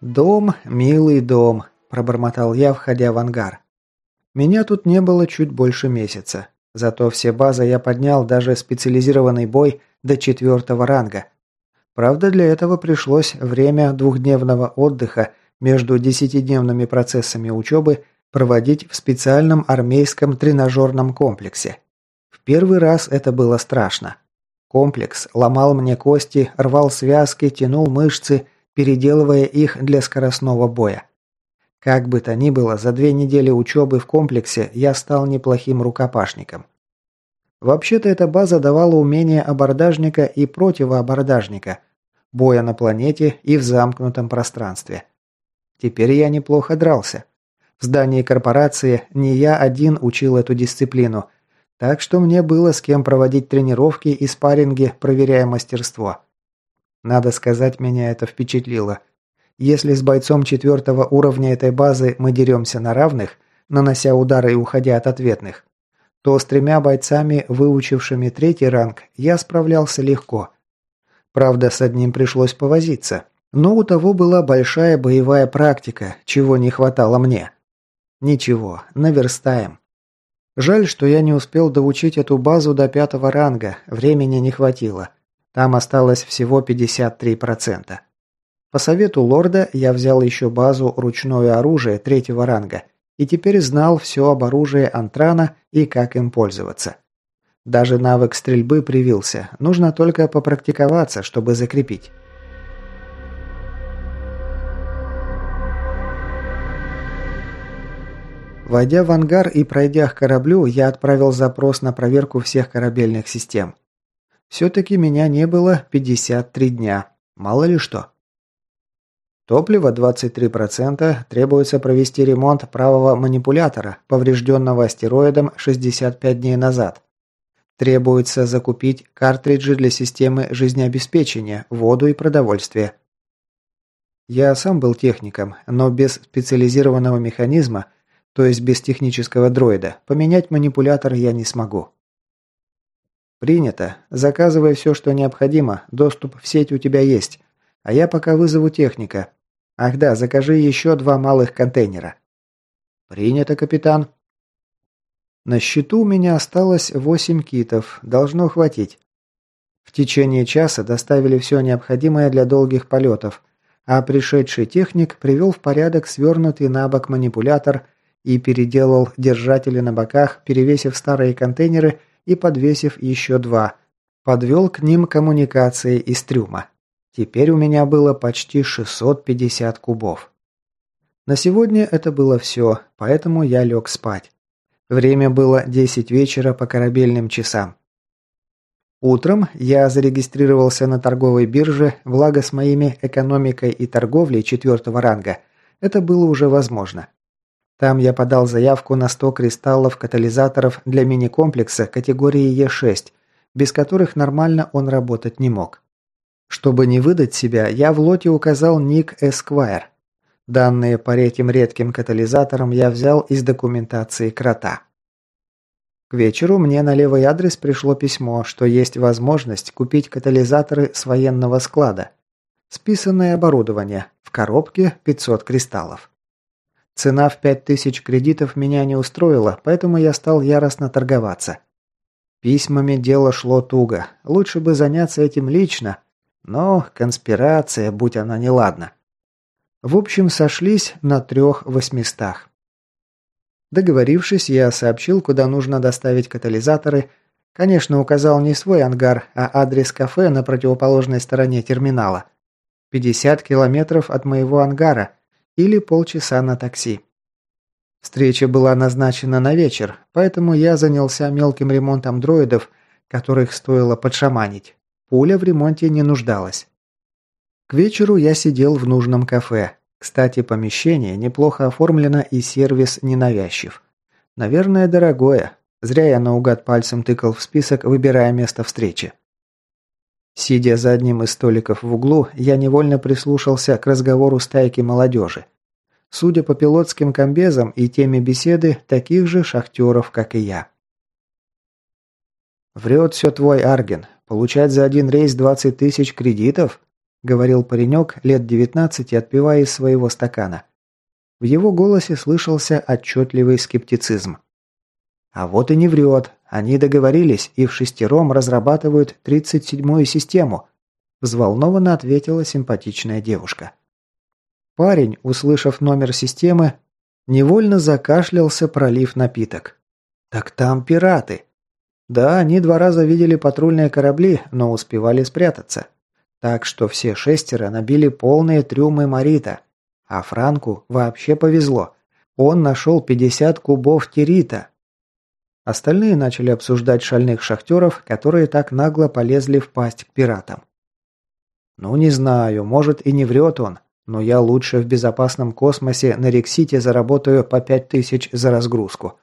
«Дом, милый дом», – пробормотал я, входя в ангар. Меня тут не было чуть больше месяца. Зато все базы я поднял, даже специализированный бой, до четвертого ранга. Правда, для этого пришлось время двухдневного отдыха между десятидневными процессами учебы проводить в специальном армейском тренажерном комплексе. В первый раз это было страшно. Комплекс ломал мне кости, рвал связки, тянул мышцы, переделывая их для скоростного боя. Как бы то ни было, за две недели учебы в комплексе я стал неплохим рукопашником. Вообще-то эта база давала умения абордажника и противоабордажника, боя на планете и в замкнутом пространстве. Теперь я неплохо дрался. В здании корпорации не я один учил эту дисциплину, так что мне было с кем проводить тренировки и спарринги, проверяя мастерство. Надо сказать, меня это впечатлило. Если с бойцом четвертого уровня этой базы мы деремся на равных, нанося удары и уходя от ответных, то с тремя бойцами, выучившими третий ранг, я справлялся легко. Правда, с одним пришлось повозиться, но у того была большая боевая практика, чего не хватало мне. Ничего, наверстаем. Жаль, что я не успел доучить эту базу до пятого ранга, времени не хватило. Там осталось всего 53%. По совету лорда я взял еще базу ручное оружие третьего ранга и теперь знал все об оружии Антрана и как им пользоваться. Даже навык стрельбы привился, нужно только попрактиковаться, чтобы закрепить. Войдя в ангар и пройдя к кораблю, я отправил запрос на проверку всех корабельных систем. Все-таки меня не было 53 дня. Мало ли что. Топливо 23%, требуется провести ремонт правого манипулятора, поврежденного астероидом 65 дней назад. Требуется закупить картриджи для системы жизнеобеспечения, воду и продовольствие. Я сам был техником, но без специализированного механизма – то есть без технического дроида. Поменять манипулятор я не смогу. Принято. Заказывай все, что необходимо. Доступ в сеть у тебя есть. А я пока вызову техника. Ах да, закажи еще два малых контейнера. Принято, капитан. На счету у меня осталось восемь китов. Должно хватить. В течение часа доставили все необходимое для долгих полетов, а пришедший техник привел в порядок свернутый на бок манипулятор – и переделал держатели на боках, перевесив старые контейнеры и подвесив еще два. Подвел к ним коммуникации из трюма. Теперь у меня было почти 650 кубов. На сегодня это было все, поэтому я лег спать. Время было 10 вечера по корабельным часам. Утром я зарегистрировался на торговой бирже, благо с моими экономикой и торговлей четвертого ранга это было уже возможно. Там я подал заявку на 100 кристаллов катализаторов для мини-комплекса категории Е6, без которых нормально он работать не мог. Чтобы не выдать себя, я в лоте указал ник Esquire. Данные по этим редким катализаторам я взял из документации крота. К вечеру мне на левый адрес пришло письмо, что есть возможность купить катализаторы с военного склада. Списанное оборудование. В коробке 500 кристаллов. Цена в 5000 кредитов меня не устроила, поэтому я стал яростно торговаться. Письмами дело шло туго. Лучше бы заняться этим лично. Но конспирация, будь она неладна. В общем, сошлись на трех восьмистах. Договорившись, я сообщил, куда нужно доставить катализаторы. Конечно, указал не свой ангар, а адрес кафе на противоположной стороне терминала. 50 километров от моего ангара – или полчаса на такси. Встреча была назначена на вечер, поэтому я занялся мелким ремонтом дроидов, которых стоило подшаманить. Пуля в ремонте не нуждалась. К вечеру я сидел в нужном кафе. Кстати, помещение неплохо оформлено и сервис ненавязчив. Наверное, дорогое. Зря я наугад пальцем тыкал в список, выбирая место встречи. Сидя за одним из столиков в углу, я невольно прислушался к разговору стайки молодежи. Судя по пилотским комбезам и теме беседы, таких же шахтеров, как и я. «Врет все твой Арген. Получать за один рейс 20 тысяч кредитов?» – говорил паренек лет 19, отпивая из своего стакана. В его голосе слышался отчетливый скептицизм. А вот и не врет. Они договорились и в шестером разрабатывают 37-ю систему. Взволнованно ответила симпатичная девушка. Парень, услышав номер системы, невольно закашлялся, пролив напиток. «Так там пираты!» Да, они два раза видели патрульные корабли, но успевали спрятаться. Так что все шестеро набили полные трюмы Марита. А Франку вообще повезло. Он нашел 50 кубов терита. Остальные начали обсуждать шальных шахтеров, которые так нагло полезли в пасть к пиратам. Ну не знаю, может и не врет он, но я лучше в безопасном космосе на Рексите заработаю по 5000 за разгрузку.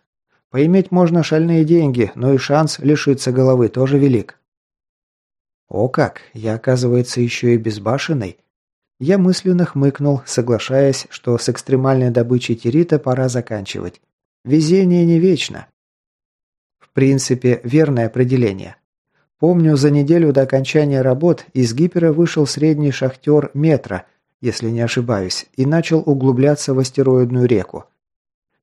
Поиметь можно шальные деньги, но и шанс лишиться головы тоже велик. О как, я оказывается еще и безбашенный. Я мысленно хмыкнул, соглашаясь, что с экстремальной добычей терита пора заканчивать. Везение не вечно. Принципе, верное определение. Помню, за неделю до окончания работ из гипера вышел средний шахтер метра, если не ошибаюсь, и начал углубляться в астероидную реку.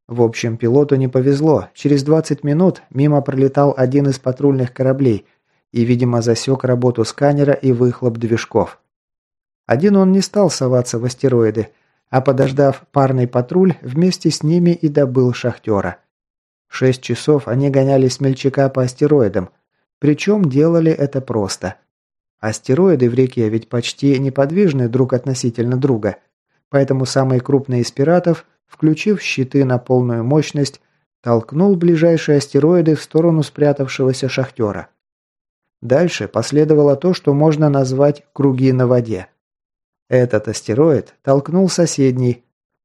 В общем, пилоту не повезло. Через 20 минут мимо пролетал один из патрульных кораблей, и, видимо, засек работу сканера и выхлоп движков. Один он не стал соваться в астероиды, а подождав парный патруль, вместе с ними и добыл шахтера. Шесть часов они гоняли смельчака по астероидам, причем делали это просто. Астероиды в реке ведь почти неподвижны друг относительно друга, поэтому самый крупный из пиратов, включив щиты на полную мощность, толкнул ближайшие астероиды в сторону спрятавшегося шахтера. Дальше последовало то, что можно назвать «круги на воде». Этот астероид толкнул соседний,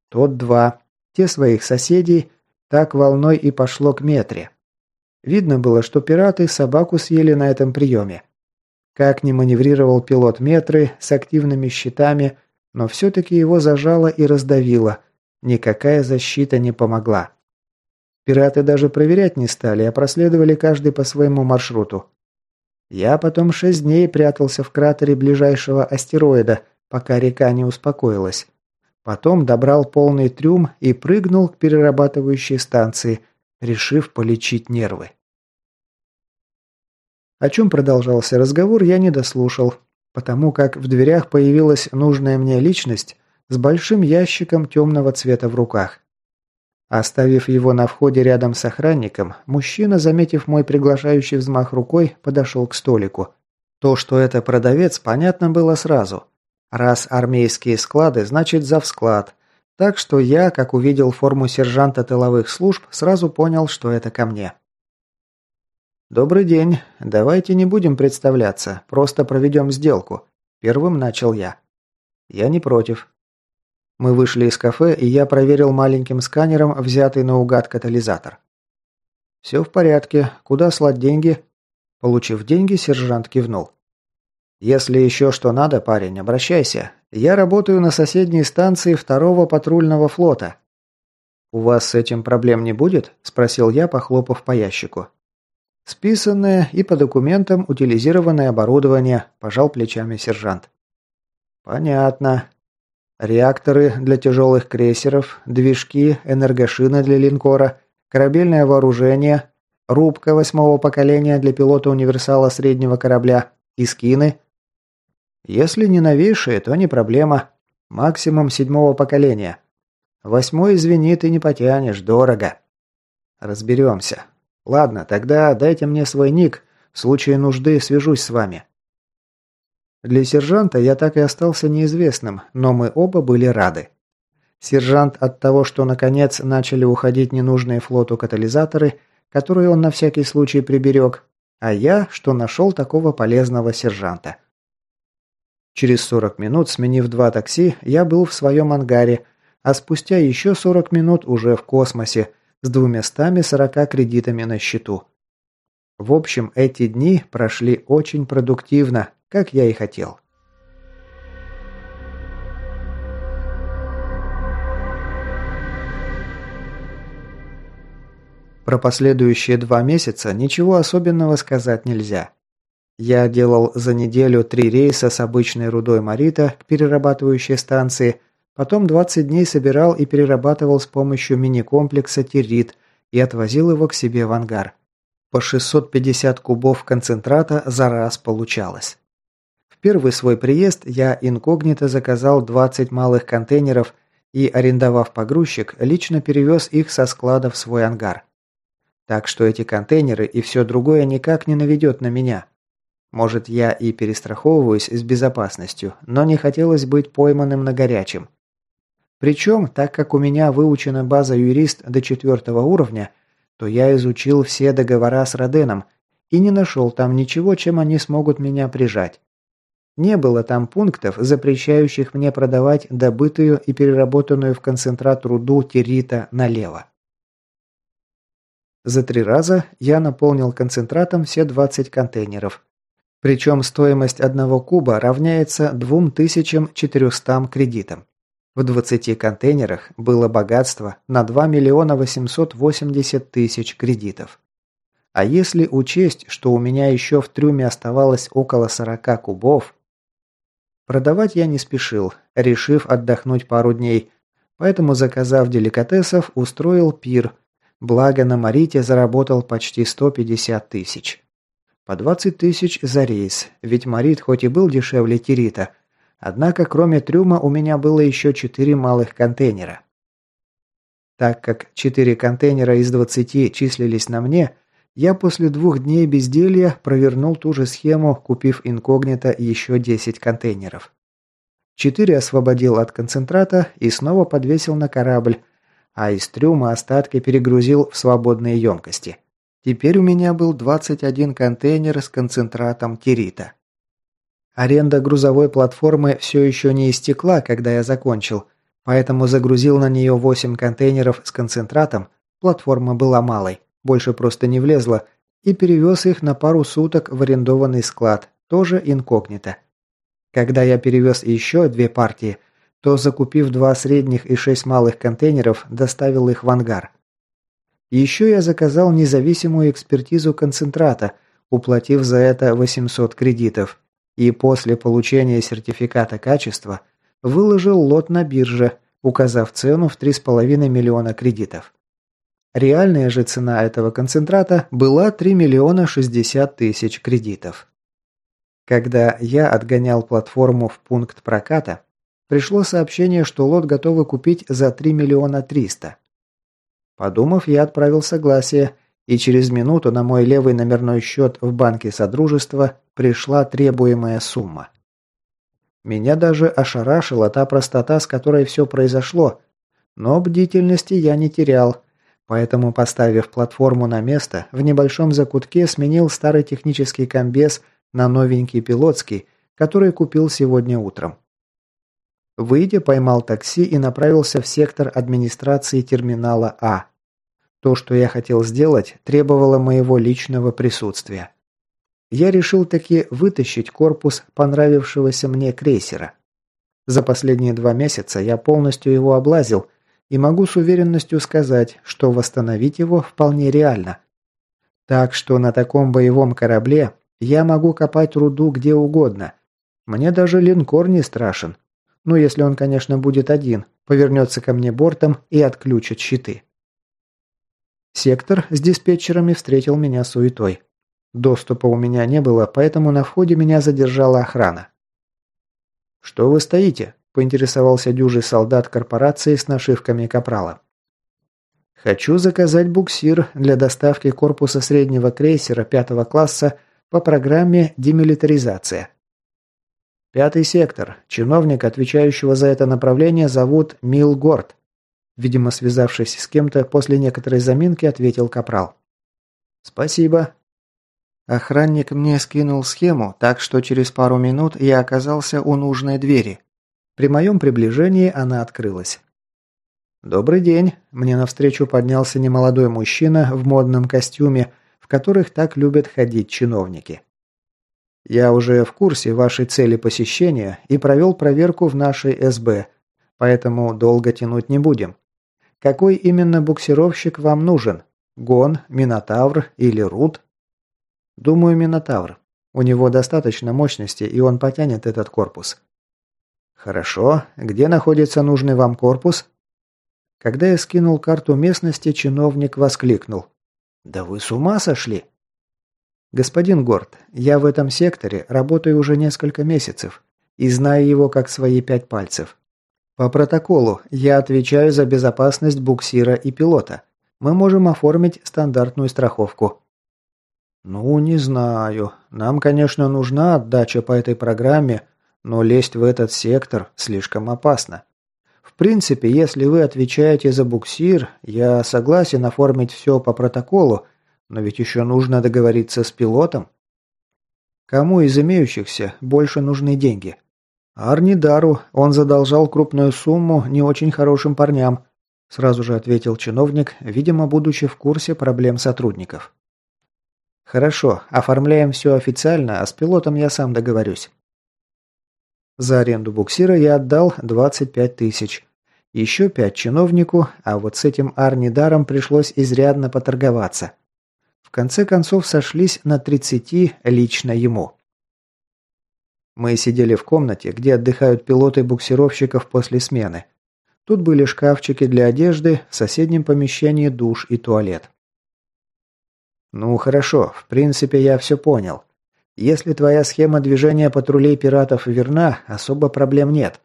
тот два, те своих соседей, так волной и пошло к метре. Видно было, что пираты собаку съели на этом приеме. Как ни маневрировал пилот метры с активными щитами, но все-таки его зажало и раздавило. Никакая защита не помогла. Пираты даже проверять не стали, а проследовали каждый по своему маршруту. Я потом шесть дней прятался в кратере ближайшего астероида, пока река не успокоилась. Потом добрал полный трюм и прыгнул к перерабатывающей станции, решив полечить нервы. О чем продолжался разговор, я не дослушал, потому как в дверях появилась нужная мне личность с большим ящиком темного цвета в руках. Оставив его на входе рядом с охранником, мужчина, заметив мой приглашающий взмах рукой, подошел к столику. То, что это продавец, понятно было сразу. Раз армейские склады, значит завсклад. Так что я, как увидел форму сержанта тыловых служб, сразу понял, что это ко мне. «Добрый день. Давайте не будем представляться, просто проведем сделку». Первым начал я. «Я не против. Мы вышли из кафе, и я проверил маленьким сканером взятый наугад катализатор. «Все в порядке. Куда слать деньги?» Получив деньги, сержант кивнул. «Если еще что надо, парень, обращайся. Я работаю на соседней станции второго патрульного флота». «У вас с этим проблем не будет?» – спросил я, похлопав по ящику. «Списанное и по документам утилизированное оборудование», – пожал плечами сержант. «Понятно. Реакторы для тяжелых крейсеров, движки, энергошины для линкора, корабельное вооружение, рубка восьмого поколения для пилота универсала среднего корабля и скины. Если не новейшие, то не проблема. Максимум седьмого поколения. Восьмой, извини, ты не потянешь, дорого. Разберемся. Ладно, тогда дайте мне свой ник. В случае нужды свяжусь с вами. Для сержанта я так и остался неизвестным, но мы оба были рады. Сержант от того, что наконец начали уходить ненужные флоту катализаторы, которые он на всякий случай приберег, а я, что нашел такого полезного сержанта. Через 40 минут, сменив два такси, я был в своем ангаре, а спустя еще 40 минут уже в космосе с двумястами сорока кредитами на счету. В общем, эти дни прошли очень продуктивно, как я и хотел. Про последующие два месяца ничего особенного сказать нельзя. Я делал за неделю три рейса с обычной рудой Марита к перерабатывающей станции, потом 20 дней собирал и перерабатывал с помощью мини-комплекса Террит и отвозил его к себе в ангар. По 650 кубов концентрата за раз получалось. В первый свой приезд я инкогнито заказал 20 малых контейнеров и, арендовав погрузчик, лично перевез их со склада в свой ангар. Так что эти контейнеры и все другое никак не наведет на меня. Может, я и перестраховываюсь с безопасностью, но не хотелось быть пойманным на горячем. Причем, так как у меня выучена база юрист до четвертого уровня, то я изучил все договора с Роденом и не нашел там ничего, чем они смогут меня прижать. Не было там пунктов, запрещающих мне продавать добытую и переработанную в концентрат руду террита налево. За три раза я наполнил концентратом все 20 контейнеров. Причем стоимость одного куба равняется 2400 кредитам. В 20 контейнерах было богатство на 2 миллиона 880 тысяч кредитов. А если учесть, что у меня еще в трюме оставалось около 40 кубов, продавать я не спешил, решив отдохнуть пару дней, поэтому, заказав деликатесов, устроил пир – Благо на Марите заработал почти 150 тысяч. По 20 тысяч за рейс, ведь Марит хоть и был дешевле Тирита, однако кроме трюма у меня было еще 4 малых контейнера. Так как 4 контейнера из 20 числились на мне, я после двух дней безделья провернул ту же схему, купив инкогнито еще 10 контейнеров. Четыре освободил от концентрата и снова подвесил на корабль, а из трюма остатки перегрузил в свободные емкости. Теперь у меня был 21 контейнер с концентратом тирита. Аренда грузовой платформы все еще не истекла, когда я закончил, поэтому загрузил на нее 8 контейнеров с концентратом, платформа была малой, больше просто не влезла, и перевез их на пару суток в арендованный склад, тоже инкогнито. Когда я перевез еще две партии – то, закупив два средних и шесть малых контейнеров, доставил их в ангар. Еще я заказал независимую экспертизу концентрата, уплатив за это 800 кредитов, и после получения сертификата качества выложил лот на бирже, указав цену в 3,5 миллиона кредитов. Реальная же цена этого концентрата была 3 миллиона 60 тысяч кредитов. Когда я отгонял платформу в пункт проката, Пришло сообщение, что лот готовы купить за 3 миллиона 300. Подумав, я отправил согласие, и через минуту на мой левый номерной счет в банке Содружества пришла требуемая сумма. Меня даже ошарашила та простота, с которой все произошло, но бдительности я не терял, поэтому, поставив платформу на место, в небольшом закутке сменил старый технический комбез на новенький пилотский, который купил сегодня утром. Выйдя, поймал такси и направился в сектор администрации терминала А. То, что я хотел сделать, требовало моего личного присутствия. Я решил таки вытащить корпус понравившегося мне крейсера. За последние два месяца я полностью его облазил и могу с уверенностью сказать, что восстановить его вполне реально. Так что на таком боевом корабле я могу копать руду где угодно. Мне даже линкор не страшен. Ну, если он, конечно, будет один, повернется ко мне бортом и отключит щиты. Сектор с диспетчерами встретил меня суетой. Доступа у меня не было, поэтому на входе меня задержала охрана. «Что вы стоите?» – поинтересовался дюжий солдат корпорации с нашивками капрала. «Хочу заказать буксир для доставки корпуса среднего крейсера пятого класса по программе «Демилитаризация». Пятый сектор. Чиновник, отвечающего за это направление, зовут Мил Горд. Видимо, связавшись с кем-то, после некоторой заминки ответил Капрал. «Спасибо». Охранник мне скинул схему, так что через пару минут я оказался у нужной двери. При моем приближении она открылась. «Добрый день!» – мне навстречу поднялся немолодой мужчина в модном костюме, в которых так любят ходить чиновники. Я уже в курсе вашей цели посещения и провел проверку в нашей СБ, поэтому долго тянуть не будем. Какой именно буксировщик вам нужен? Гон, Минотавр или Рут? Думаю, Минотавр. У него достаточно мощности, и он потянет этот корпус. Хорошо. Где находится нужный вам корпус? Когда я скинул карту местности, чиновник воскликнул. «Да вы с ума сошли?» «Господин Горд, я в этом секторе работаю уже несколько месяцев и знаю его как свои пять пальцев. По протоколу я отвечаю за безопасность буксира и пилота. Мы можем оформить стандартную страховку». «Ну, не знаю. Нам, конечно, нужна отдача по этой программе, но лезть в этот сектор слишком опасно. В принципе, если вы отвечаете за буксир, я согласен оформить все по протоколу, но ведь еще нужно договориться с пилотом. Кому из имеющихся больше нужны деньги? Арнидару. Он задолжал крупную сумму не очень хорошим парням, сразу же ответил чиновник, видимо, будучи в курсе проблем сотрудников. Хорошо, оформляем все официально, а с пилотом я сам договорюсь. За аренду буксира я отдал 25 тысяч. Еще пять чиновнику, а вот с этим Арнидаром пришлось изрядно поторговаться. В конце концов сошлись на 30 лично ему. Мы сидели в комнате, где отдыхают пилоты буксировщиков после смены. Тут были шкафчики для одежды, в соседнем помещении душ и туалет. «Ну хорошо, в принципе я все понял. Если твоя схема движения патрулей пиратов верна, особо проблем нет.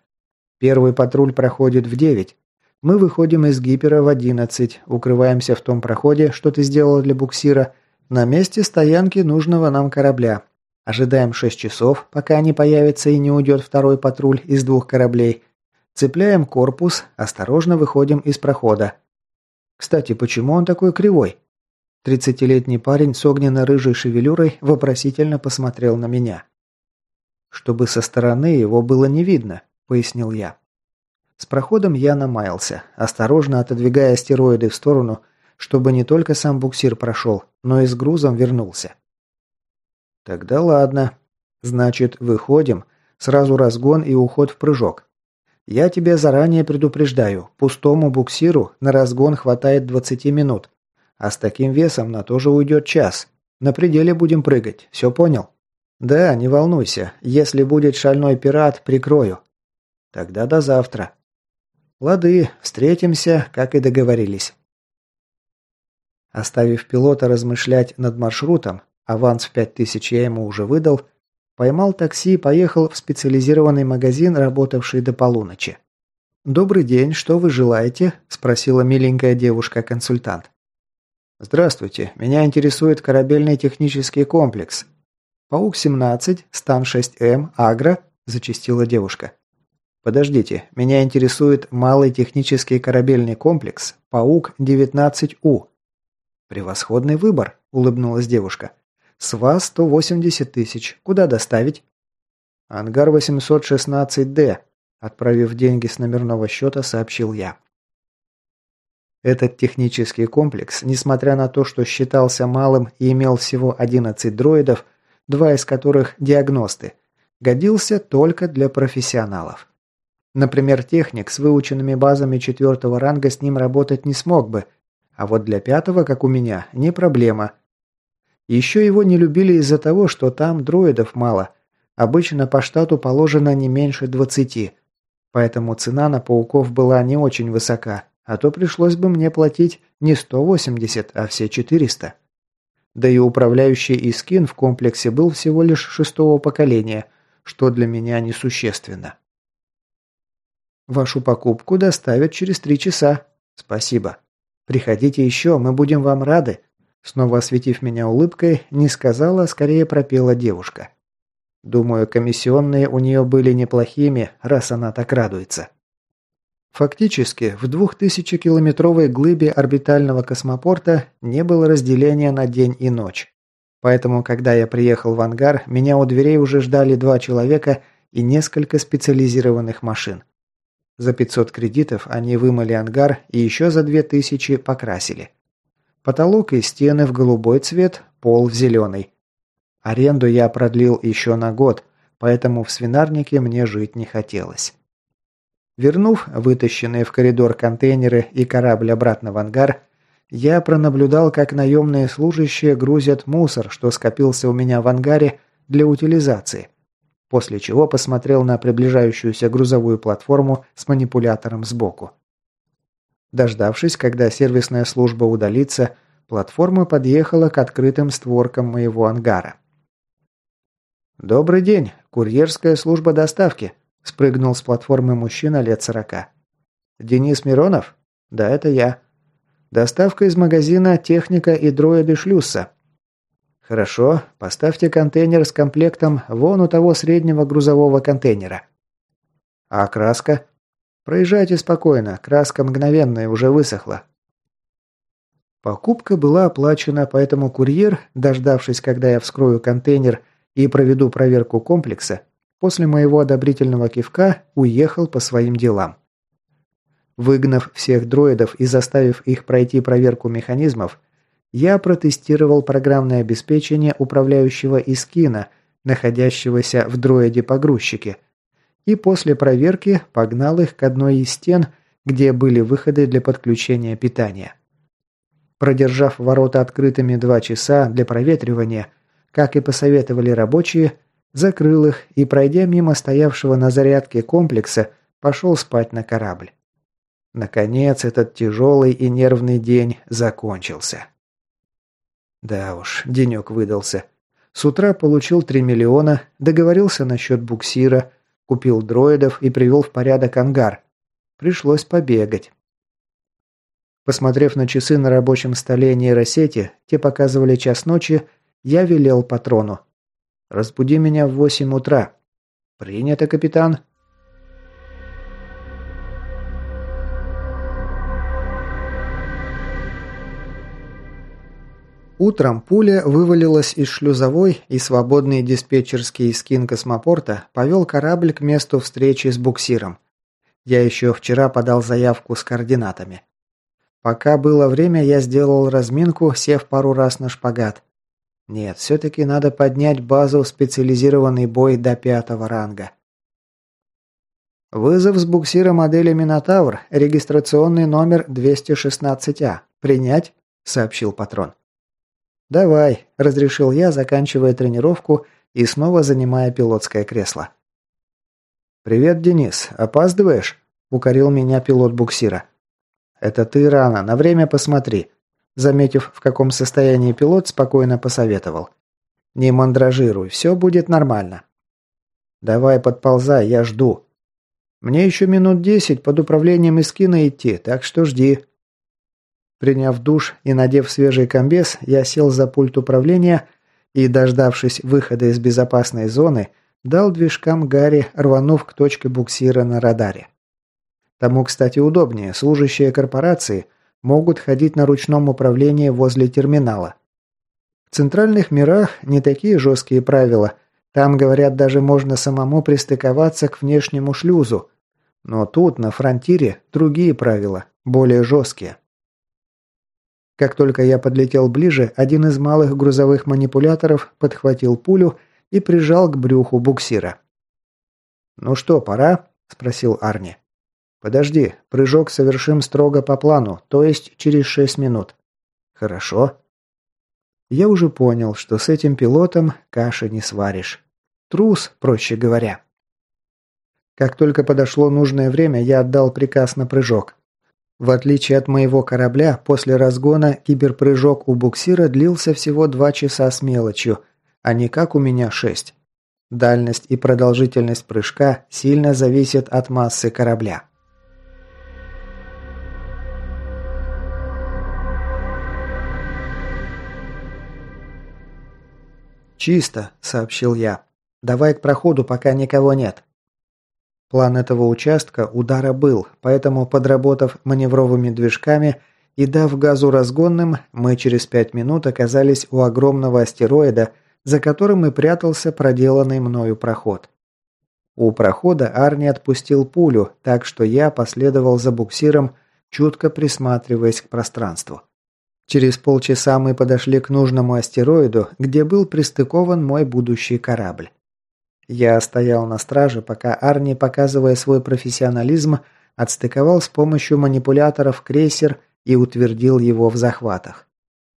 Первый патруль проходит в 9. Мы выходим из гипера в 11, укрываемся в том проходе, что ты сделал для буксира, на месте стоянки нужного нам корабля. Ожидаем 6 часов, пока не появится и не уйдет второй патруль из двух кораблей. Цепляем корпус, осторожно выходим из прохода. Кстати, почему он такой кривой? Тридцатилетний парень с огненно-рыжей шевелюрой вопросительно посмотрел на меня. «Чтобы со стороны его было не видно», — пояснил я. С проходом я намаялся, осторожно отодвигая астероиды в сторону, чтобы не только сам буксир прошел, но и с грузом вернулся. «Тогда ладно. Значит, выходим, сразу разгон и уход в прыжок. Я тебя заранее предупреждаю, пустому буксиру на разгон хватает 20 минут. А с таким весом на тоже уйдет час. На пределе будем прыгать, все понял? Да, не волнуйся, если будет шальной пират, прикрою. Тогда до завтра. Лады, встретимся, как и договорились. Оставив пилота размышлять над маршрутом, аванс в пять тысяч я ему уже выдал, поймал такси и поехал в специализированный магазин, работавший до полуночи. «Добрый день, что вы желаете?» – спросила миленькая девушка-консультант. «Здравствуйте. Меня интересует корабельный технический комплекс. Паук-17, Стан-6М, Агро», – зачастила девушка. «Подождите. Меня интересует малый технический корабельный комплекс Паук-19У». «Превосходный выбор», – улыбнулась девушка. «С вас 180 тысяч. Куда доставить?» «Ангар 816-Д», – отправив деньги с номерного счета, сообщил я. Этот технический комплекс, несмотря на то, что считался малым и имел всего 11 дроидов, два из которых диагносты, годился только для профессионалов. Например, техник с выученными базами четвертого ранга с ним работать не смог бы, а вот для пятого, как у меня, не проблема. Еще его не любили из-за того, что там дроидов мало. Обычно по штату положено не меньше 20, поэтому цена на пауков была не очень высока, а то пришлось бы мне платить не 180, а все 400. Да и управляющий Искин в комплексе был всего лишь шестого поколения, что для меня несущественно. Вашу покупку доставят через три часа. Спасибо. Приходите еще, мы будем вам рады. Снова осветив меня улыбкой, не сказала, а скорее пропела девушка. Думаю, комиссионные у нее были неплохими, раз она так радуется. Фактически, в 2000-километровой глыбе орбитального космопорта не было разделения на день и ночь. Поэтому, когда я приехал в ангар, меня у дверей уже ждали два человека и несколько специализированных машин. За 500 кредитов они вымыли ангар и еще за 2000 покрасили. Потолок и стены в голубой цвет, пол в зеленый. Аренду я продлил еще на год, поэтому в свинарнике мне жить не хотелось. Вернув вытащенные в коридор контейнеры и корабль обратно в ангар, я пронаблюдал, как наемные служащие грузят мусор, что скопился у меня в ангаре, для утилизации. После чего посмотрел на приближающуюся грузовую платформу с манипулятором сбоку. Дождавшись, когда сервисная служба удалится, платформа подъехала к открытым створкам моего ангара. «Добрый день, курьерская служба доставки», – спрыгнул с платформы мужчина лет сорока. «Денис Миронов? Да, это я. Доставка из магазина «Техника и дроиды шлюса». Хорошо, поставьте контейнер с комплектом вон у того среднего грузового контейнера. А краска? Проезжайте спокойно, краска мгновенная уже высохла. Покупка была оплачена, поэтому курьер, дождавшись, когда я вскрою контейнер и проведу проверку комплекса, после моего одобрительного кивка уехал по своим делам. Выгнав всех дроидов и заставив их пройти проверку механизмов, я протестировал программное обеспечение управляющего Искина, находящегося в дроиде-погрузчике, и после проверки погнал их к одной из стен, где были выходы для подключения питания. Продержав ворота открытыми два часа для проветривания, как и посоветовали рабочие, закрыл их и, пройдя мимо стоявшего на зарядке комплекса, пошел спать на корабль. Наконец, этот тяжелый и нервный день закончился. Да уж, денек выдался. С утра получил 3 миллиона, договорился насчет буксира, купил дроидов и привел в порядок ангар. Пришлось побегать. Посмотрев на часы на рабочем столе нейросети, те показывали час ночи, я велел патрону. «Разбуди меня в восемь утра». «Принято, капитан». Утром пуля вывалилась из шлюзовой, и свободный диспетчерский скин космопорта повел корабль к месту встречи с буксиром. Я еще вчера подал заявку с координатами. Пока было время, я сделал разминку, сев пару раз на шпагат. Нет, все-таки надо поднять базу в специализированный бой до пятого ранга. Вызов с буксира модели «Минотавр», регистрационный номер 216А. «Принять?» – сообщил патрон. «Давай», – разрешил я, заканчивая тренировку и снова занимая пилотское кресло. «Привет, Денис. Опаздываешь?» – укорил меня пилот буксира. «Это ты рано. На время посмотри. Заметив, в каком состоянии пилот, спокойно посоветовал. «Не мандражируй, все будет нормально». «Давай подползай, я жду». «Мне еще минут десять под управлением Искина идти, так что жди». Приняв душ и надев свежий комбез, я сел за пульт управления и, дождавшись выхода из безопасной зоны, дал движкам Гарри, рванув к точке буксира на радаре. Тому, кстати, удобнее. Служащие корпорации могут ходить на ручном управлении возле терминала. В центральных мирах не такие жесткие правила. Там, говорят, даже можно самому пристыковаться к внешнему шлюзу. Но тут, на фронтире, другие правила, более жесткие. Как только я подлетел ближе, один из малых грузовых манипуляторов подхватил пулю и прижал к брюху буксира. «Ну что, пора?» – спросил Арни. «Подожди, прыжок совершим строго по плану, то есть через шесть минут». «Хорошо». Я уже понял, что с этим пилотом каши не сваришь. Трус, проще говоря. Как только подошло нужное время, я отдал приказ на прыжок. В отличие от моего корабля, после разгона киберпрыжок у буксира длился всего два часа с мелочью, а не как у меня шесть. Дальность и продолжительность прыжка сильно зависят от массы корабля. «Чисто», — сообщил я. «Давай к проходу, пока никого нет». План этого участка удара был, поэтому, подработав маневровыми движками и дав газу разгонным, мы через пять минут оказались у огромного астероида, за которым и прятался проделанный мною проход. У прохода Арни отпустил пулю, так что я последовал за буксиром, чутко присматриваясь к пространству. Через полчаса мы подошли к нужному астероиду, где был пристыкован мой будущий корабль. Я стоял на страже, пока Арни, показывая свой профессионализм, отстыковал с помощью манипуляторов крейсер и утвердил его в захватах.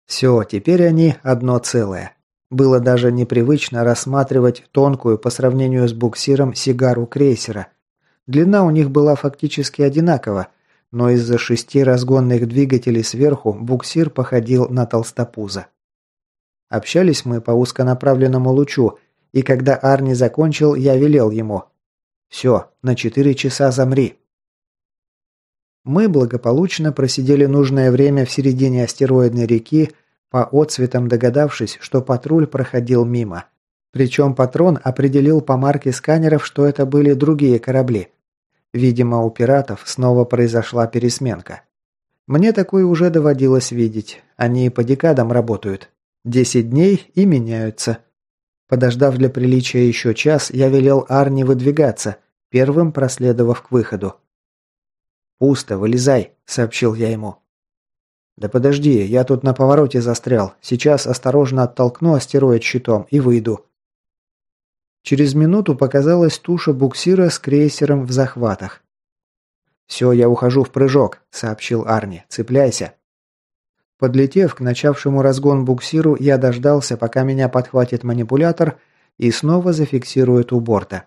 Все, теперь они одно целое. Было даже непривычно рассматривать тонкую по сравнению с буксиром сигару крейсера. Длина у них была фактически одинакова, но из-за шести разгонных двигателей сверху буксир походил на толстопуза. Общались мы по узконаправленному лучу, и когда Арни закончил, я велел ему «Все, на четыре часа замри». Мы благополучно просидели нужное время в середине астероидной реки, по отцветам догадавшись, что патруль проходил мимо. Причем патрон определил по марке сканеров, что это были другие корабли. Видимо, у пиратов снова произошла пересменка. Мне такое уже доводилось видеть. Они по декадам работают. Десять дней и меняются. Подождав для приличия еще час, я велел Арни выдвигаться, первым проследовав к выходу. «Пусто, вылезай», — сообщил я ему. «Да подожди, я тут на повороте застрял. Сейчас осторожно оттолкну астероид щитом и выйду». Через минуту показалась туша буксира с крейсером в захватах. «Все, я ухожу в прыжок», — сообщил Арни. «Цепляйся». Подлетев к начавшему разгон буксиру, я дождался, пока меня подхватит манипулятор и снова зафиксирует у борта.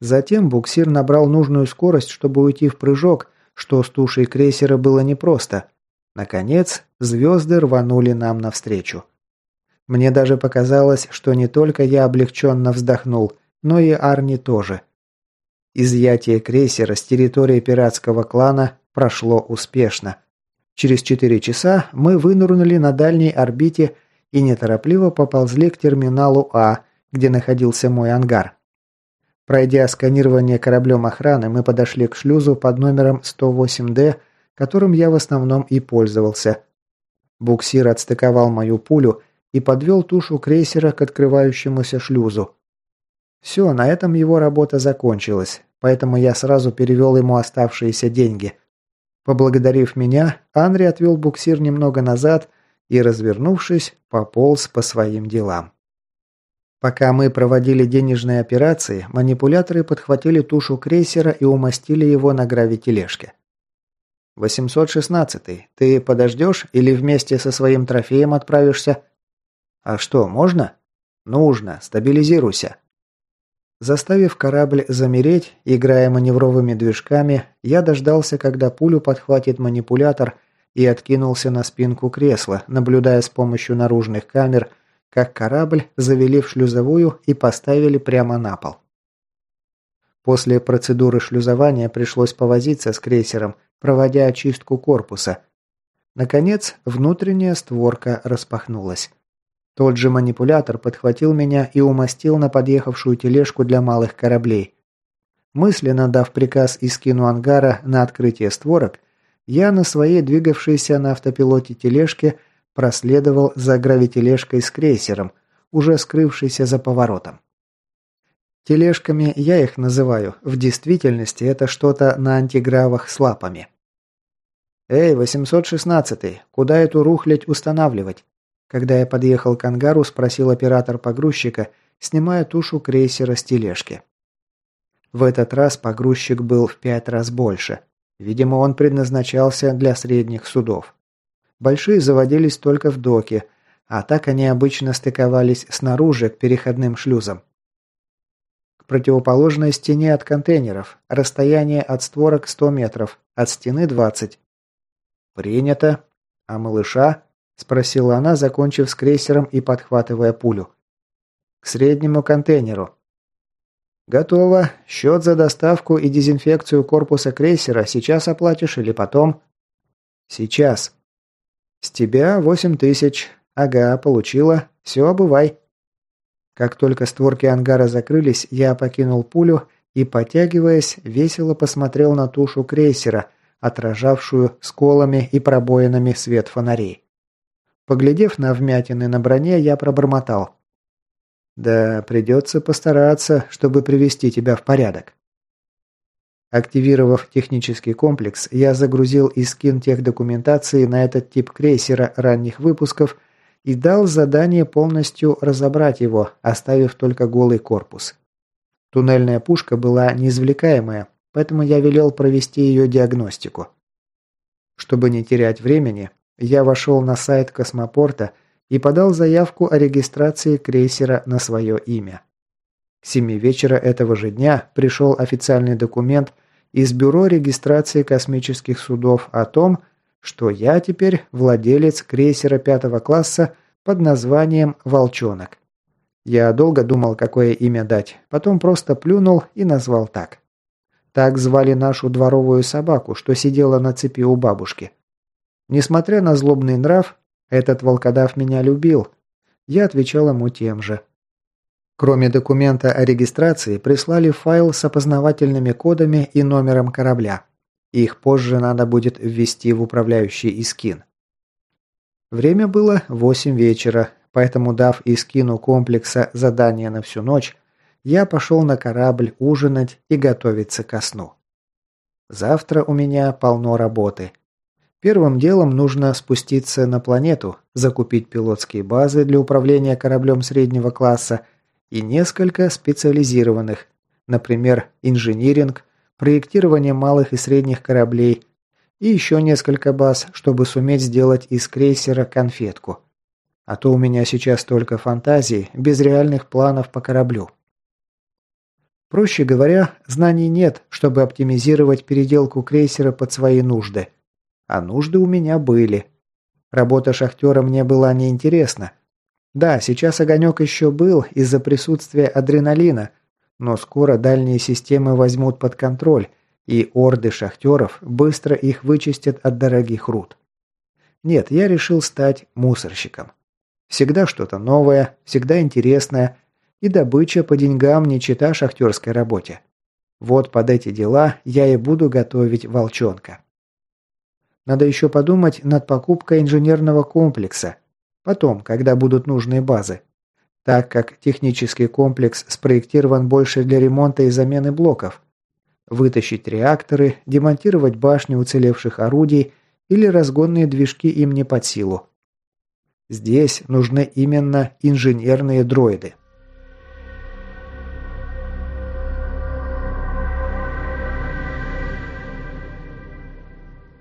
Затем буксир набрал нужную скорость, чтобы уйти в прыжок, что с тушей крейсера было непросто. Наконец, звезды рванули нам навстречу. Мне даже показалось, что не только я облегченно вздохнул, но и Арни тоже. Изъятие крейсера с территории пиратского клана прошло успешно. Через четыре часа мы вынырнули на дальней орбите и неторопливо поползли к терминалу А, где находился мой ангар. Пройдя сканирование кораблем охраны, мы подошли к шлюзу под номером 108D, которым я в основном и пользовался. Буксир отстыковал мою пулю и подвел тушу крейсера к открывающемуся шлюзу. Все, на этом его работа закончилась, поэтому я сразу перевел ему оставшиеся деньги. Поблагодарив меня, Анри отвел буксир немного назад и, развернувшись, пополз по своим делам. Пока мы проводили денежные операции, манипуляторы подхватили тушу крейсера и умастили его на гравитележке. «816. Ты подождешь или вместе со своим трофеем отправишься?» «А что, можно?» «Нужно. Стабилизируйся». Заставив корабль замереть, играя маневровыми движками, я дождался, когда пулю подхватит манипулятор и откинулся на спинку кресла, наблюдая с помощью наружных камер – как корабль завели в шлюзовую и поставили прямо на пол. После процедуры шлюзования пришлось повозиться с крейсером, проводя очистку корпуса. Наконец, внутренняя створка распахнулась. Тот же манипулятор подхватил меня и умастил на подъехавшую тележку для малых кораблей. Мысленно дав приказ Искину ангара на открытие створок, я на своей двигавшейся на автопилоте тележке – проследовал за гравитележкой с крейсером, уже скрывшейся за поворотом. Тележками я их называю, в действительности это что-то на антигравах с лапами. «Эй, 816-й, куда эту рухлядь устанавливать?» Когда я подъехал к ангару, спросил оператор погрузчика, снимая тушу крейсера с тележки. В этот раз погрузчик был в пять раз больше. Видимо, он предназначался для средних судов. Большие заводились только в доке, а так они обычно стыковались снаружи к переходным шлюзам. К противоположной стене от контейнеров, расстояние от створок 100 метров, от стены 20. «Принято. А малыша?» – спросила она, закончив с крейсером и подхватывая пулю. «К среднему контейнеру». «Готово. Счет за доставку и дезинфекцию корпуса крейсера сейчас оплатишь или потом?» «Сейчас», «С тебя восемь тысяч. Ага, получила. Все, обувай». Как только створки ангара закрылись, я покинул пулю и, потягиваясь, весело посмотрел на тушу крейсера, отражавшую сколами и пробоинами свет фонарей. Поглядев на вмятины на броне, я пробормотал. «Да, придется постараться, чтобы привести тебя в порядок». Активировав технический комплекс, я загрузил искин техдокументации на этот тип крейсера ранних выпусков и дал задание полностью разобрать его, оставив только голый корпус. Туннельная пушка была неизвлекаемая, поэтому я велел провести ее диагностику. Чтобы не терять времени, я вошел на сайт космопорта и подал заявку о регистрации крейсера на свое имя. К семи вечера этого же дня пришел официальный документ из Бюро регистрации космических судов о том, что я теперь владелец крейсера пятого класса под названием «Волчонок». Я долго думал, какое имя дать, потом просто плюнул и назвал так. Так звали нашу дворовую собаку, что сидела на цепи у бабушки. Несмотря на злобный нрав, этот волкодав меня любил. Я отвечал ему тем же. Кроме документа о регистрации, прислали файл с опознавательными кодами и номером корабля. Их позже надо будет ввести в управляющий Искин. Время было 8 вечера, поэтому дав Искину комплекса задание на всю ночь, я пошел на корабль ужинать и готовиться ко сну. Завтра у меня полно работы. Первым делом нужно спуститься на планету, закупить пилотские базы для управления кораблем среднего класса и несколько специализированных, например, инжиниринг, проектирование малых и средних кораблей и еще несколько баз, чтобы суметь сделать из крейсера конфетку. А то у меня сейчас только фантазии, без реальных планов по кораблю. Проще говоря, знаний нет, чтобы оптимизировать переделку крейсера под свои нужды. А нужды у меня были. Работа шахтера мне была неинтересна. Да, сейчас огонек еще был из-за присутствия адреналина, но скоро дальние системы возьмут под контроль, и орды шахтеров быстро их вычистят от дорогих руд. Нет, я решил стать мусорщиком. Всегда что-то новое, всегда интересное, и добыча по деньгам не чита шахтерской работе. Вот под эти дела я и буду готовить волчонка. Надо еще подумать над покупкой инженерного комплекса. Потом, когда будут нужные базы. Так как технический комплекс спроектирован больше для ремонта и замены блоков. Вытащить реакторы, демонтировать башни уцелевших орудий или разгонные движки им не под силу. Здесь нужны именно инженерные дроиды.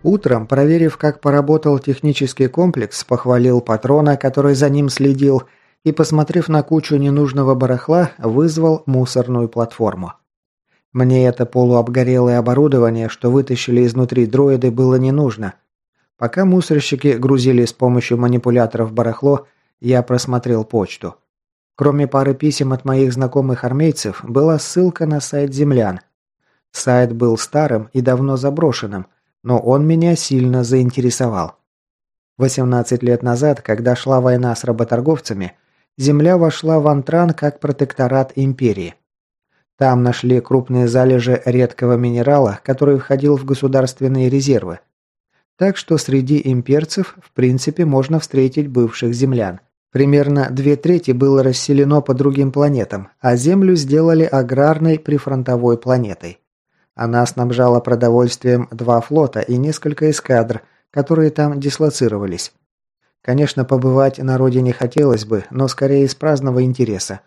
Утром, проверив, как поработал технический комплекс, похвалил патрона, который за ним следил, и, посмотрев на кучу ненужного барахла, вызвал мусорную платформу. Мне это полуобгорелое оборудование, что вытащили изнутри дроиды, было не нужно. Пока мусорщики грузили с помощью манипуляторов барахло, я просмотрел почту. Кроме пары писем от моих знакомых армейцев, была ссылка на сайт землян. Сайт был старым и давно заброшенным – но он меня сильно заинтересовал. 18 лет назад, когда шла война с работорговцами, земля вошла в Антран как протекторат империи. Там нашли крупные залежи редкого минерала, который входил в государственные резервы. Так что среди имперцев, в принципе, можно встретить бывших землян. Примерно две трети было расселено по другим планетам, а Землю сделали аграрной прифронтовой планетой. Она снабжала продовольствием два флота и несколько эскадр, которые там дислоцировались. Конечно, побывать на родине хотелось бы, но скорее из праздного интереса.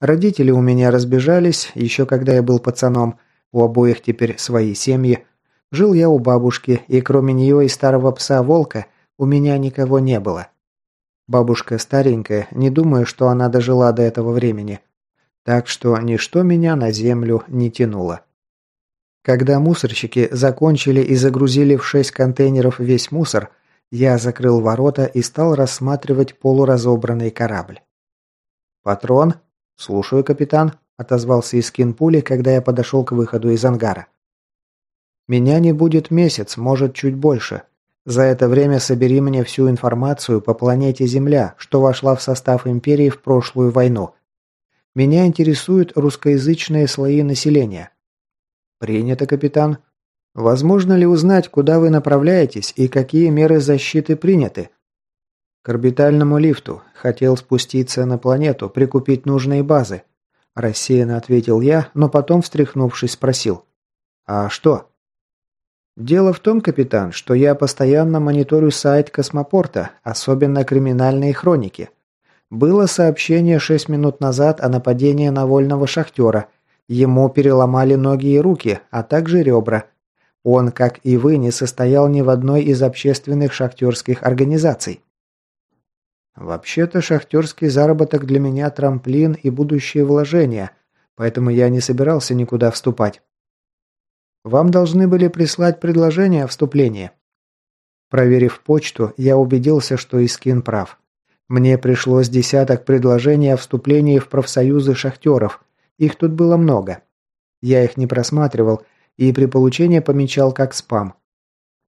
Родители у меня разбежались, еще когда я был пацаном, у обоих теперь свои семьи. Жил я у бабушки, и кроме нее и старого пса Волка у меня никого не было. Бабушка старенькая, не думаю, что она дожила до этого времени. Так что ничто меня на землю не тянуло. Когда мусорщики закончили и загрузили в шесть контейнеров весь мусор, я закрыл ворота и стал рассматривать полуразобранный корабль. «Патрон?» «Слушаю, капитан», – отозвался Искин пули, когда я подошел к выходу из ангара. «Меня не будет месяц, может, чуть больше. За это время собери мне всю информацию по планете Земля, что вошла в состав Империи в прошлую войну. Меня интересуют русскоязычные слои населения. «Принято, капитан. Возможно ли узнать, куда вы направляетесь и какие меры защиты приняты?» «К орбитальному лифту. Хотел спуститься на планету, прикупить нужные базы». Рассеянно ответил я, но потом, встряхнувшись, спросил. «А что?» «Дело в том, капитан, что я постоянно мониторю сайт космопорта, особенно криминальные хроники. Было сообщение шесть минут назад о нападении на вольного шахтера, Ему переломали ноги и руки, а также ребра. Он, как и вы, не состоял ни в одной из общественных шахтерских организаций. Вообще-то шахтерский заработок для меня трамплин и будущее вложения, поэтому я не собирался никуда вступать. Вам должны были прислать предложение о вступлении. Проверив почту, я убедился, что Искин прав. Мне пришлось десяток предложений о вступлении в профсоюзы шахтеров. Их тут было много. Я их не просматривал и при получении помечал как спам.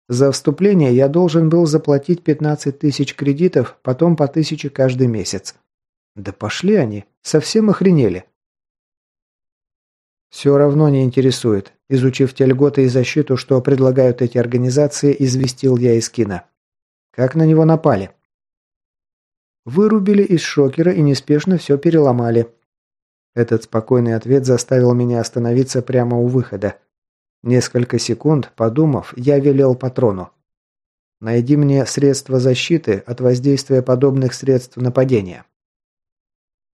За вступление я должен был заплатить 15 тысяч кредитов, потом по тысяче каждый месяц. Да пошли они, совсем охренели. Все равно не интересует. Изучив те льготы и защиту, что предлагают эти организации, известил я из кино. Как на него напали? Вырубили из шокера и неспешно все переломали. Этот спокойный ответ заставил меня остановиться прямо у выхода. Несколько секунд, подумав, я велел патрону. «Найди мне средства защиты от воздействия подобных средств нападения».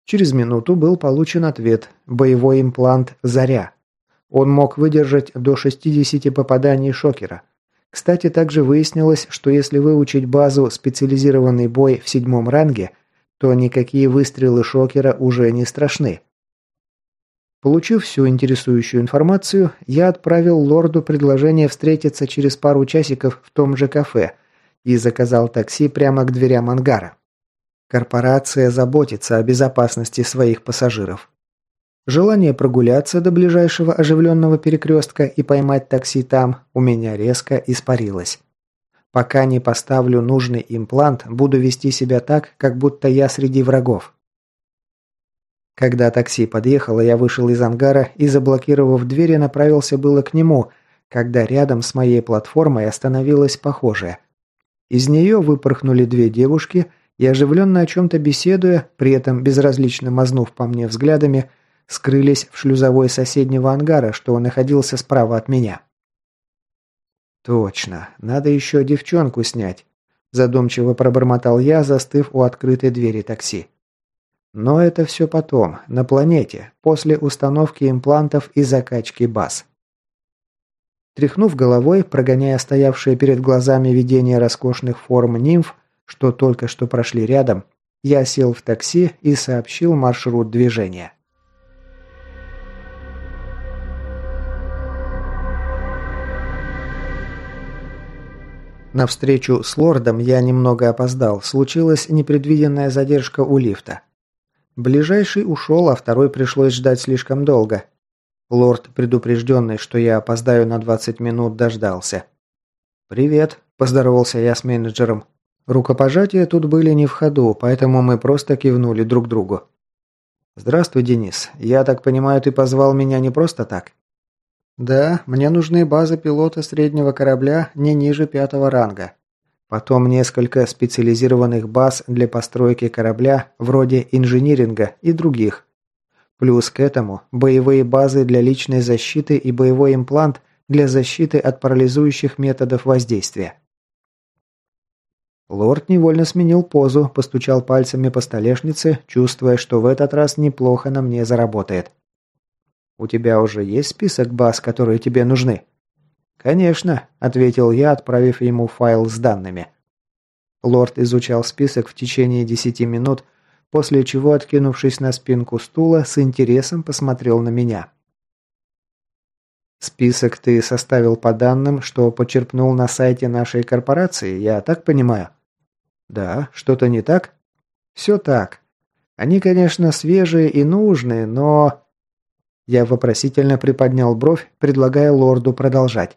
Через минуту был получен ответ – боевой имплант «Заря». Он мог выдержать до 60 попаданий шокера. Кстати, также выяснилось, что если выучить базу «Специализированный бой» в седьмом ранге, то никакие выстрелы шокера уже не страшны. Получив всю интересующую информацию, я отправил лорду предложение встретиться через пару часиков в том же кафе и заказал такси прямо к дверям ангара. Корпорация заботится о безопасности своих пассажиров. Желание прогуляться до ближайшего оживленного перекрестка и поймать такси там у меня резко испарилось. Пока не поставлю нужный имплант, буду вести себя так, как будто я среди врагов. Когда такси подъехало, я вышел из ангара и, заблокировав двери, направился было к нему, когда рядом с моей платформой остановилась похожая. Из нее выпорхнули две девушки и, оживленно о чем-то беседуя, при этом безразлично мазнув по мне взглядами, скрылись в шлюзовой соседнего ангара, что находился справа от меня. «Точно, надо еще девчонку снять», – задумчиво пробормотал я, застыв у открытой двери такси. Но это все потом, на планете, после установки имплантов и закачки баз. Тряхнув головой, прогоняя стоявшие перед глазами видение роскошных форм нимф, что только что прошли рядом, я сел в такси и сообщил маршрут движения. На встречу с лордом я немного опоздал, случилась непредвиденная задержка у лифта. Ближайший ушел, а второй пришлось ждать слишком долго. Лорд, предупрежденный, что я опоздаю на 20 минут, дождался. «Привет», – поздоровался я с менеджером. Рукопожатия тут были не в ходу, поэтому мы просто кивнули друг другу. «Здравствуй, Денис. Я так понимаю, ты позвал меня не просто так?» «Да, мне нужны базы пилота среднего корабля не ниже пятого ранга. Потом несколько специализированных баз для постройки корабля, вроде инжиниринга и других. Плюс к этому боевые базы для личной защиты и боевой имплант для защиты от парализующих методов воздействия. Лорд невольно сменил позу, постучал пальцами по столешнице, чувствуя, что в этот раз неплохо на мне заработает. «У тебя уже есть список баз, которые тебе нужны?» «Конечно», – ответил я, отправив ему файл с данными. Лорд изучал список в течение десяти минут, после чего, откинувшись на спинку стула, с интересом посмотрел на меня. «Список ты составил по данным, что почерпнул на сайте нашей корпорации, я так понимаю?» «Да, что-то не так?» «Все так. Они, конечно, свежие и нужные, но...» Я вопросительно приподнял бровь, предлагая лорду продолжать.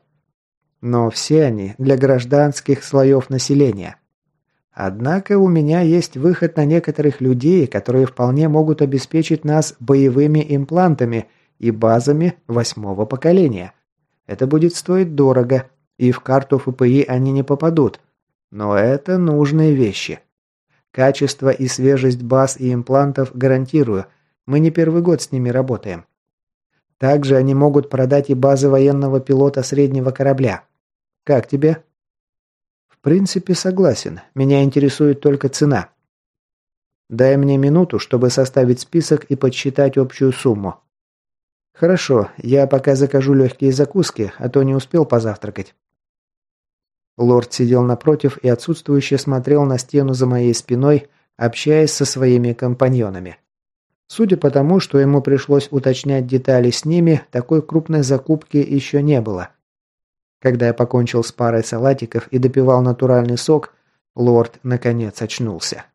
Но все они для гражданских слоев населения. Однако у меня есть выход на некоторых людей, которые вполне могут обеспечить нас боевыми имплантами и базами восьмого поколения. Это будет стоить дорого, и в карту ФПИ они не попадут. Но это нужные вещи. Качество и свежесть баз и имплантов гарантирую. Мы не первый год с ними работаем. Также они могут продать и базы военного пилота среднего корабля. Как тебе? В принципе, согласен. Меня интересует только цена. Дай мне минуту, чтобы составить список и подсчитать общую сумму. Хорошо, я пока закажу легкие закуски, а то не успел позавтракать. Лорд сидел напротив и отсутствующе смотрел на стену за моей спиной, общаясь со своими компаньонами. Судя по тому, что ему пришлось уточнять детали с ними, такой крупной закупки еще не было. Когда я покончил с парой салатиков и допивал натуральный сок, лорд наконец очнулся.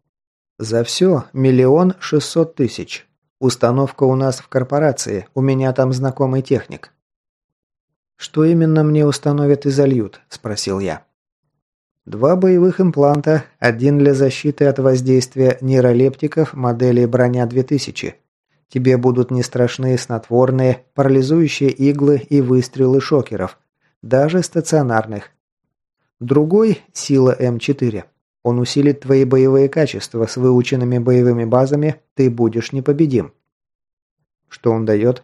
За все миллион шестьсот тысяч. Установка у нас в корпорации, у меня там знакомый техник. «Что именно мне установят и зальют?» – спросил я. Два боевых импланта, один для защиты от воздействия нейролептиков модели «Броня 2000». Тебе будут не страшны снотворные, парализующие иглы и выстрелы шокеров, даже стационарных. Другой – сила М4. Он усилит твои боевые качества с выученными боевыми базами, ты будешь непобедим. Что он дает?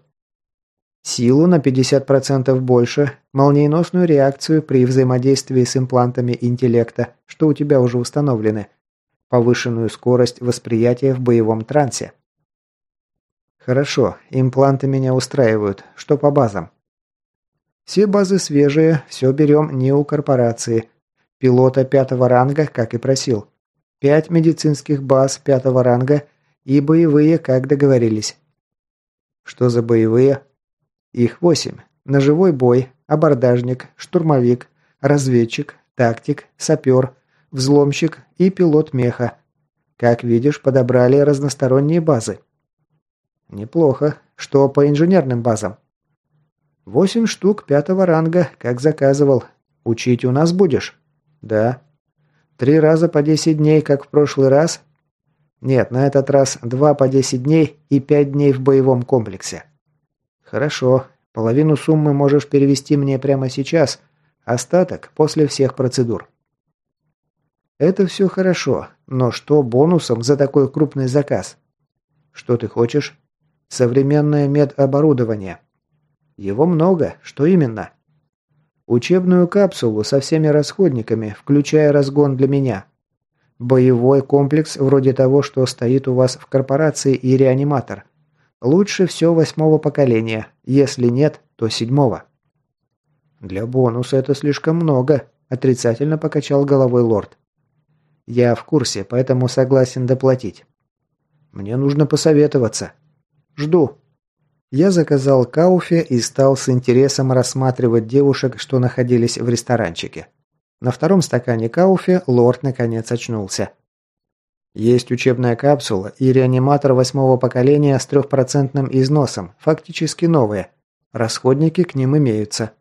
Силу на 50% больше, молниеносную реакцию при взаимодействии с имплантами интеллекта, что у тебя уже установлены, повышенную скорость восприятия в боевом трансе. Хорошо, импланты меня устраивают. Что по базам? Все базы свежие, все берем не у корпорации. Пилота пятого ранга, как и просил. Пять медицинских баз пятого ранга и боевые, как договорились. Что за боевые? Их восемь. Ножевой бой, абордажник, штурмовик, разведчик, тактик, сапер, взломщик и пилот меха. Как видишь, подобрали разносторонние базы. Неплохо. Что по инженерным базам? Восемь штук пятого ранга, как заказывал. Учить у нас будешь? Да. Три раза по десять дней, как в прошлый раз? Нет, на этот раз два по десять дней и пять дней в боевом комплексе. Хорошо. Половину суммы можешь перевести мне прямо сейчас, остаток после всех процедур. Это все хорошо, но что бонусом за такой крупный заказ? Что ты хочешь? Современное медоборудование. Его много. Что именно? Учебную капсулу со всеми расходниками, включая разгон для меня. Боевой комплекс вроде того, что стоит у вас в корпорации и реаниматор – Лучше все восьмого поколения. Если нет, то седьмого. Для бонуса это слишком много, отрицательно покачал головой лорд. Я в курсе, поэтому согласен доплатить. Мне нужно посоветоваться. Жду. Я заказал кауфе и стал с интересом рассматривать девушек, что находились в ресторанчике. На втором стакане кауфе лорд наконец очнулся. Есть учебная капсула и реаниматор восьмого поколения с трехпроцентным износом, фактически новые. Расходники к ним имеются.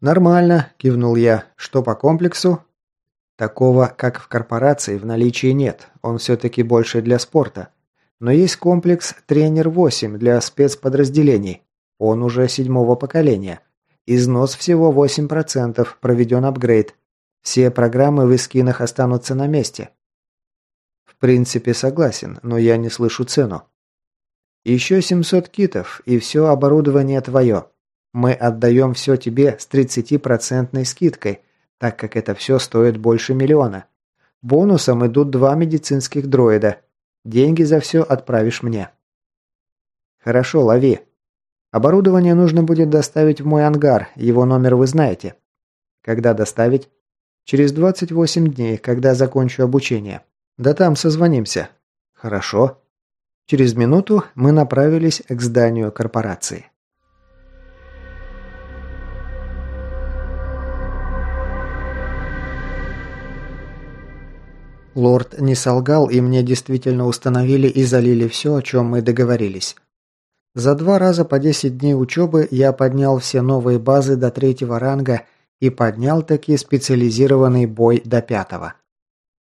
«Нормально», – кивнул я. «Что по комплексу?» «Такого, как в корпорации, в наличии нет. Он все-таки больше для спорта. Но есть комплекс «Тренер-8» для спецподразделений. Он уже седьмого поколения. Износ всего 8%, проведен апгрейд. Все программы в эскинах останутся на месте принципе согласен, но я не слышу цену. Еще 700 китов, и все оборудование твое. Мы отдаем все тебе с 30% скидкой, так как это все стоит больше миллиона. Бонусом идут два медицинских дроида. Деньги за все отправишь мне. Хорошо, лови. Оборудование нужно будет доставить в мой ангар, его номер вы знаете. Когда доставить? Через 28 дней, когда закончу обучение. Да там созвонимся. Хорошо. Через минуту мы направились к зданию корпорации. Лорд не солгал, и мне действительно установили и залили все, о чем мы договорились. За два раза по 10 дней учебы я поднял все новые базы до третьего ранга и поднял таки специализированный бой до пятого.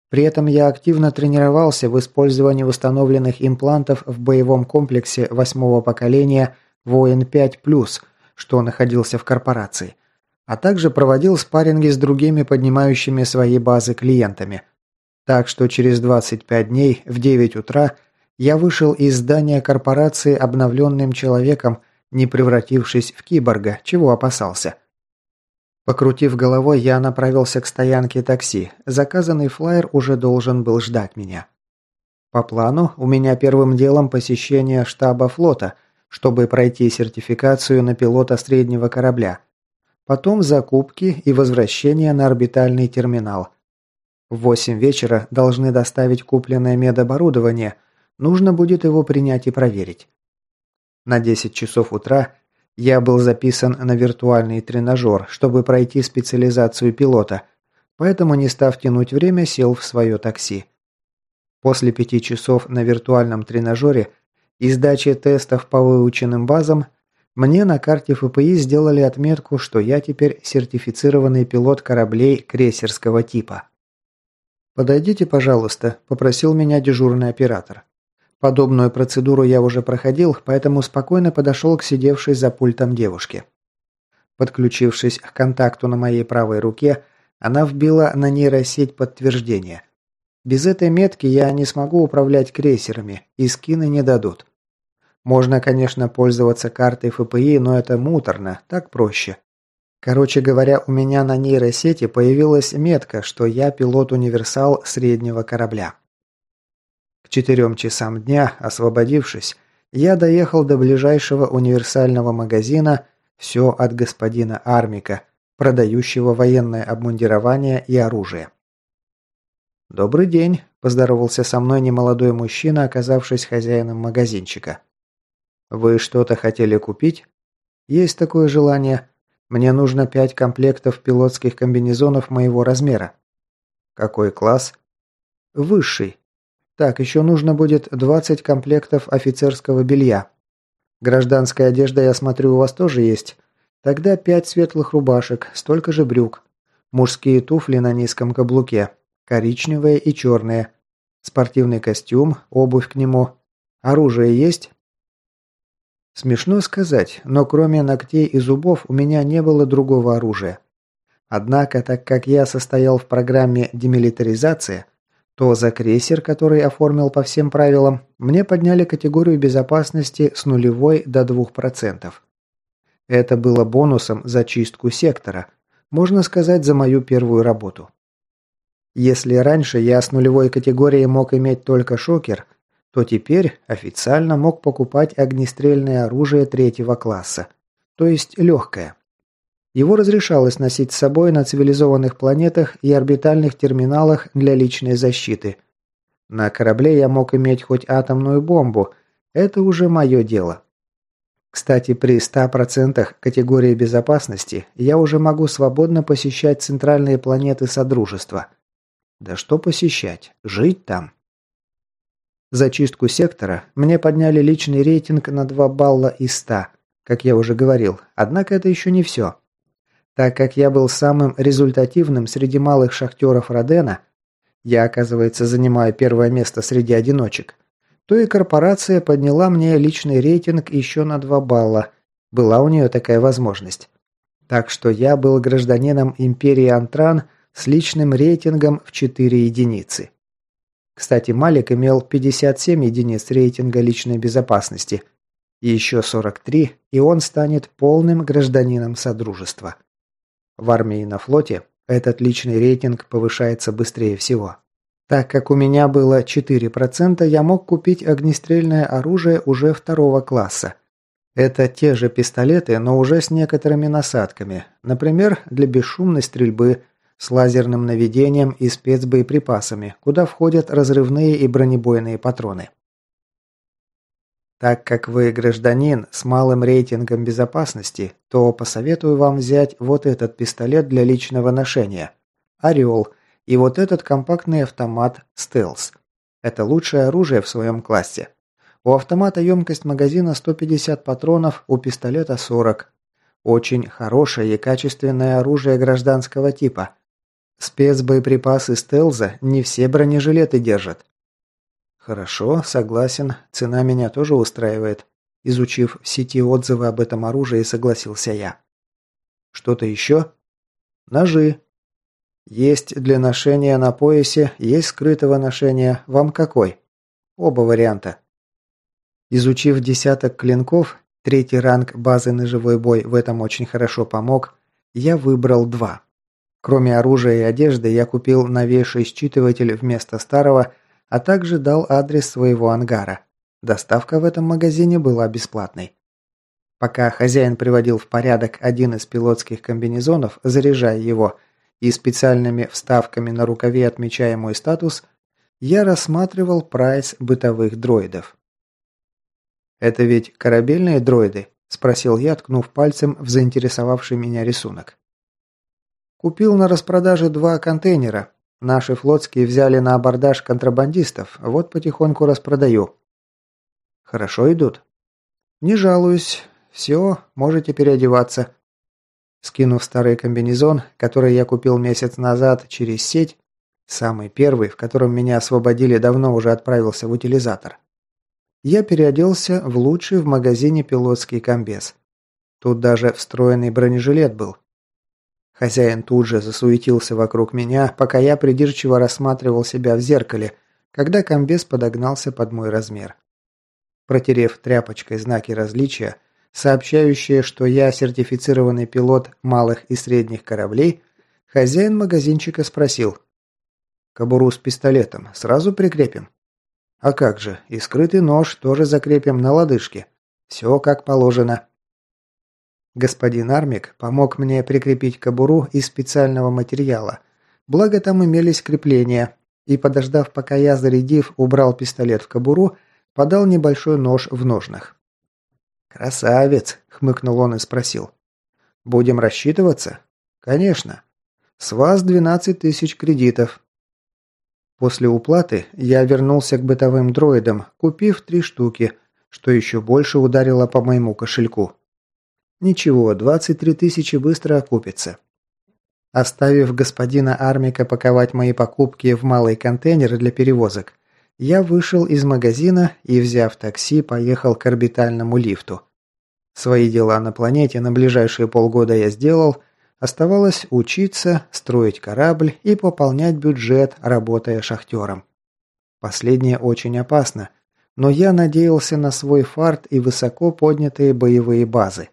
При этом я активно тренировался в использовании установленных имплантов в боевом комплексе восьмого поколения «Воин-5+,» что находился в корпорации, а также проводил спарринги с другими поднимающими свои базы клиентами. Так что через 25 дней в 9 утра я вышел из здания корпорации обновленным человеком, не превратившись в киборга, чего опасался – Покрутив головой, я направился к стоянке такси. Заказанный флайер уже должен был ждать меня. По плану, у меня первым делом посещение штаба флота, чтобы пройти сертификацию на пилота среднего корабля. Потом закупки и возвращение на орбитальный терминал. В восемь вечера должны доставить купленное медоборудование. Нужно будет его принять и проверить. На 10 часов утра я был записан на виртуальный тренажер, чтобы пройти специализацию пилота, поэтому, не став тянуть время, сел в свое такси. После пяти часов на виртуальном тренажере и сдачи тестов по выученным базам мне на карте ФПИ сделали отметку, что я теперь сертифицированный пилот кораблей крейсерского типа. «Подойдите, пожалуйста», – попросил меня дежурный оператор. Подобную процедуру я уже проходил, поэтому спокойно подошел к сидевшей за пультом девушке. Подключившись к контакту на моей правой руке, она вбила на нейросеть подтверждение. Без этой метки я не смогу управлять крейсерами, и скины не дадут. Можно, конечно, пользоваться картой ФПИ, но это муторно, так проще. Короче говоря, у меня на нейросети появилась метка, что я пилот-универсал среднего корабля. К четырем часам дня, освободившись, я доехал до ближайшего универсального магазина «Все от господина Армика», продающего военное обмундирование и оружие. «Добрый день», – поздоровался со мной немолодой мужчина, оказавшись хозяином магазинчика. «Вы что-то хотели купить?» «Есть такое желание. Мне нужно пять комплектов пилотских комбинезонов моего размера. Какой класс? Высший. Так, еще нужно будет 20 комплектов офицерского белья. Гражданская одежда, я смотрю, у вас тоже есть. Тогда пять светлых рубашек, столько же брюк. Мужские туфли на низком каблуке. Коричневые и черные. Спортивный костюм, обувь к нему. Оружие есть? Смешно сказать, но кроме ногтей и зубов у меня не было другого оружия. Однако, так как я состоял в программе демилитаризации, то за крейсер, который оформил по всем правилам, мне подняли категорию безопасности с нулевой до 2%. Это было бонусом за чистку сектора, можно сказать, за мою первую работу. Если раньше я с нулевой категорией мог иметь только шокер – то теперь официально мог покупать огнестрельное оружие третьего класса, то есть легкое. Его разрешалось носить с собой на цивилизованных планетах и орбитальных терминалах для личной защиты. На корабле я мог иметь хоть атомную бомбу, это уже мое дело. Кстати, при 100% категории безопасности я уже могу свободно посещать центральные планеты Содружества. Да что посещать, жить там. За чистку сектора мне подняли личный рейтинг на 2 балла из 100, как я уже говорил, однако это еще не все. Так как я был самым результативным среди малых шахтеров Родена, я, оказывается, занимаю первое место среди одиночек, то и корпорация подняла мне личный рейтинг еще на 2 балла. Была у нее такая возможность. Так что я был гражданином империи Антран с личным рейтингом в 4 единицы. Кстати, Малик имел 57 единиц рейтинга личной безопасности. И еще 43, и он станет полным гражданином Содружества. В армии и на флоте этот личный рейтинг повышается быстрее всего. Так как у меня было 4%, я мог купить огнестрельное оружие уже второго класса. Это те же пистолеты, но уже с некоторыми насадками. Например, для бесшумной стрельбы – с лазерным наведением и спецбоеприпасами, куда входят разрывные и бронебойные патроны. Так как вы гражданин с малым рейтингом безопасности, то посоветую вам взять вот этот пистолет для личного ношения «Орел» и вот этот компактный автомат «Стелс». Это лучшее оружие в своем классе. У автомата емкость магазина 150 патронов, у пистолета 40. Очень хорошее и качественное оружие гражданского типа, Спецбоеприпасы стелза не все бронежилеты держат. Хорошо, согласен, цена меня тоже устраивает. Изучив в сети отзывы об этом оружии, согласился я. Что-то еще? Ножи. Есть для ношения на поясе, есть скрытого ношения. Вам какой? Оба варианта. Изучив десяток клинков, третий ранг базы ножевой бой в этом очень хорошо помог, я выбрал два. Кроме оружия и одежды, я купил новейший считыватель вместо старого, а также дал адрес своего ангара. Доставка в этом магазине была бесплатной. Пока хозяин приводил в порядок один из пилотских комбинезонов, заряжая его, и специальными вставками на рукаве отмечая мой статус, я рассматривал прайс бытовых дроидов. «Это ведь корабельные дроиды?» – спросил я, ткнув пальцем в заинтересовавший меня рисунок. «Купил на распродаже два контейнера. Наши флотские взяли на абордаж контрабандистов, вот потихоньку распродаю». «Хорошо идут?» «Не жалуюсь. Все, можете переодеваться». Скинув старый комбинезон, который я купил месяц назад через сеть, самый первый, в котором меня освободили, давно уже отправился в утилизатор я переоделся в лучший в магазине пилотский комбез. Тут даже встроенный бронежилет был. Хозяин тут же засуетился вокруг меня, пока я придирчиво рассматривал себя в зеркале, когда комбез подогнался под мой размер. Протерев тряпочкой знаки различия, сообщающие, что я сертифицированный пилот малых и средних кораблей, хозяин магазинчика спросил. «Кобуру с пистолетом сразу прикрепим?» А как же, и скрытый нож тоже закрепим на лодыжке. Все как положено. Господин Армик помог мне прикрепить кобуру из специального материала. Благо там имелись крепления. И подождав, пока я, зарядив, убрал пистолет в кобуру, подал небольшой нож в ножнах. «Красавец!» – хмыкнул он и спросил. «Будем рассчитываться?» «Конечно. С вас 12 тысяч кредитов. После уплаты я вернулся к бытовым дроидам, купив три штуки, что еще больше ударило по моему кошельку. Ничего, 23 тысячи быстро окупится. Оставив господина Армика паковать мои покупки в малый контейнер для перевозок, я вышел из магазина и, взяв такси, поехал к орбитальному лифту. Свои дела на планете на ближайшие полгода я сделал, Оставалось учиться, строить корабль и пополнять бюджет, работая шахтером. Последнее очень опасно, но я надеялся на свой фарт и высоко поднятые боевые базы.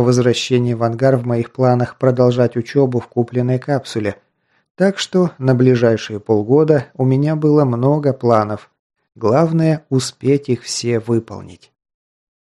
По возвращении в ангар в моих планах продолжать учебу в купленной капсуле, так что на ближайшие полгода у меня было много планов. Главное – успеть их все выполнить.